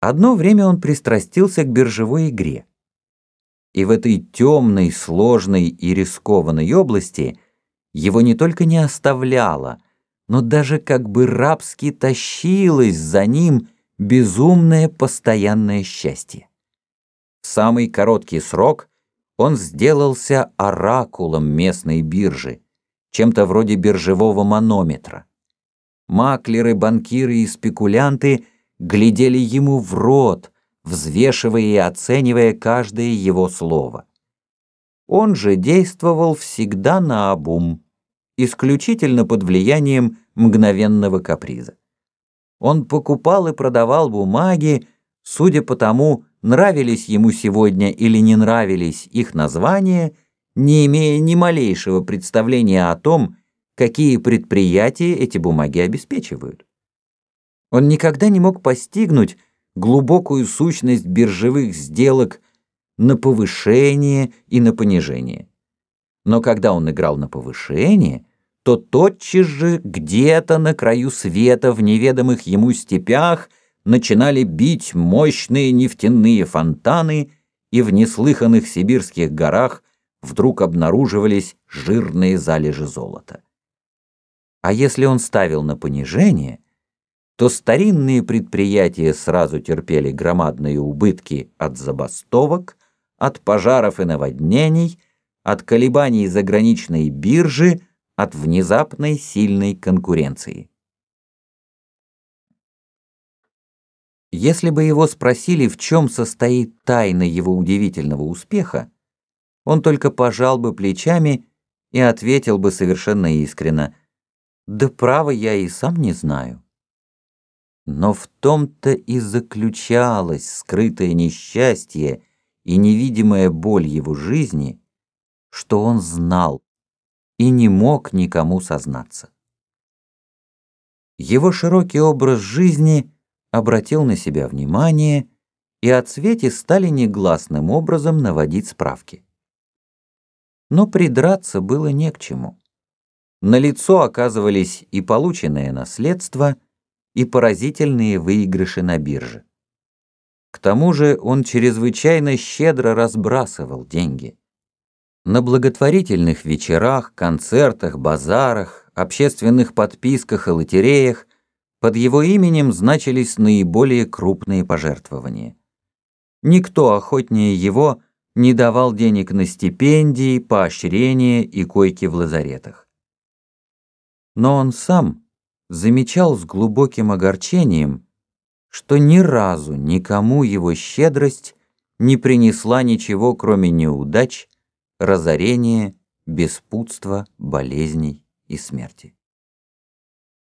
Одно время он пристрастился к биржевой игре. И в этой темной, сложной и рискованной области его не только не оставляло, но даже как бы рабски тащилось за ним безумное постоянное счастье. В самый короткий срок он сделался оракулом местной биржи, чем-то вроде биржевого манометра. Маклеры, банкиры и спекулянты глядели ему в рот, взвешивая и оценивая каждое его слово. Он же действовал всегда на обум, исключительно под влиянием мгновенного каприза. Он покупал и продавал бумаги, судя по тому, нравились ему сегодня или не нравились их названия, не имея ни малейшего представления о том, какие предприятия эти бумаги обеспечивают. Он никогда не мог постигнуть глубокую сущность биржевых сделок на повышение и на понижение. Но когда он играл на повышение, то тотчас же где-то на краю света в неведомых ему степях начинали бить мощные нефтяные фонтаны, и в неслыханных сибирских горах вдруг обнаруживались жирные залежи золота. А если он ставил на понижение, то старинные предприятия сразу терпели громадные убытки от забастовок, от пожаров и наводнений, от колебаний заграничной биржи, от внезапной сильной конкуренции. Если бы его спросили, в чем состоит тайна его удивительного успеха, он только пожал бы плечами и ответил бы совершенно искренно – да право я и сам не знаю. Но в том-то и заключалось скрытое несчастье и невидимая боль его жизни, что он знал и не мог никому сознаться. Его широкий образ жизни обратил на себя внимание, и о цвете стали негласным образом наводить справки. Но придраться было не к чему. На лицо оказывались и полученное наследство, и поразительные выигрыши на бирже. К тому же он чрезвычайно щедро разбрасывал деньги. На благотворительных вечерах, концертах, базарах, общественных подписках и лотереях под его именем значились наиболее крупные пожертвования. Никто охотнее его не давал денег на стипендии, поощрения и койки в лазаретах. Но он сам замечал с глубоким огорчением, что ни разу никому его щедрость не принесла ничего, кроме неудач, разорения, беспутства, болезней и смерти.